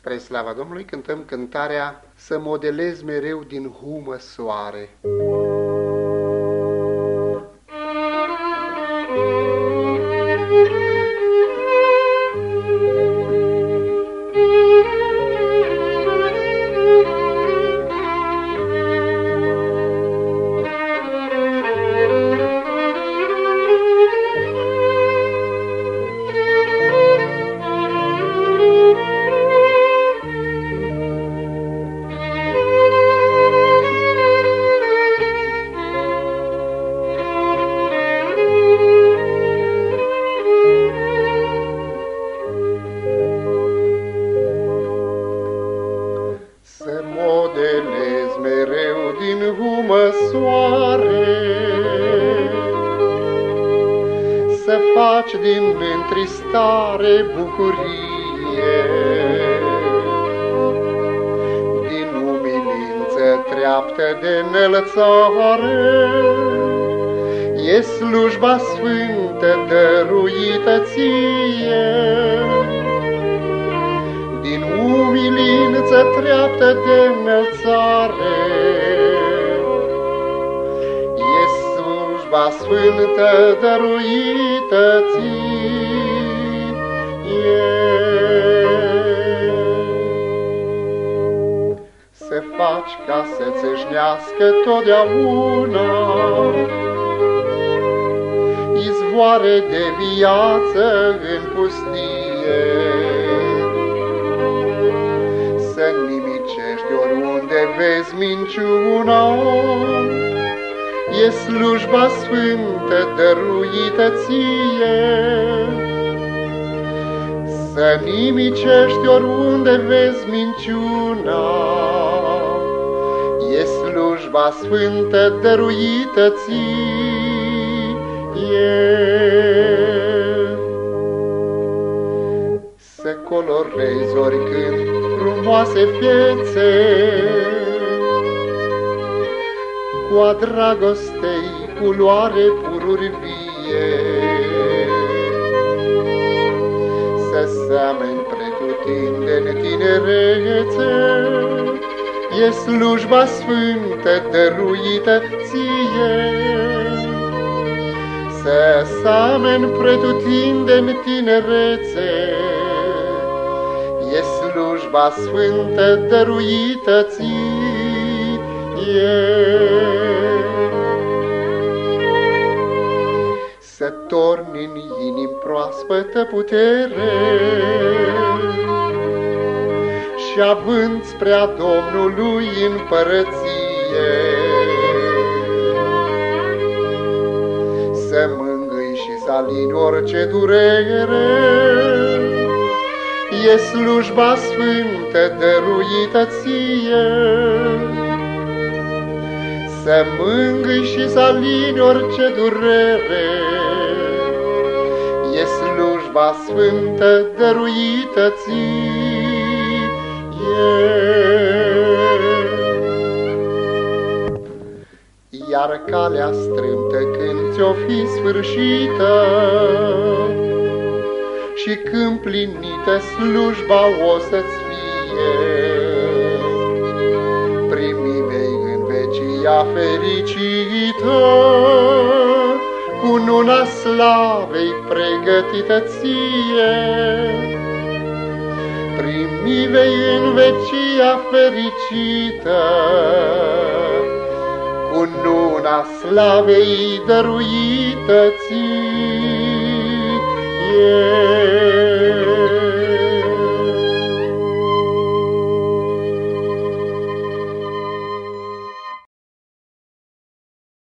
Spre slava Domnului cântăm cântarea Să modelez mereu din humă soare. modelez din humă soare. Să faci din întristare bucurie, din umilință treaptă de înălțare, e slujba sfântă dăruită ție umilință treaptă de slujba sfântă dăruită ție. Să faci ca să-ți totdeauna izvoare de viață în pustie nimicești oriunde vezi minciuna. E slujba sfântă dăruită ție. Să nimicești oriunde vezi minciuna. E slujba sfântă dăruită ție. Să colorezi oricând frumoase fiețe, cu a dragostei culoare pururi vie. Să seameni pretutinde tinerețe, e slujba sfântă dăruită ție. Să seameni pretutinde tinerețe, e slujba sfântă dăruită ție. Să torni în inim proaspătă putere și având spre a Domnului împărăție. Să mângâi și să alini orice durere, e slujba sfântă dăruită ție. Să mângâi și să alini orice durere, e slujba sfântă dăruită ție. Iar calea strâmtă când ți-o fi sfârșită, și când plinită slujba o să-ți fie. Primi vei în vecia fericită, cu nuna slavei pregătită ție. Primi vei în vecia fericită, cu nuna slavei dăruită ție.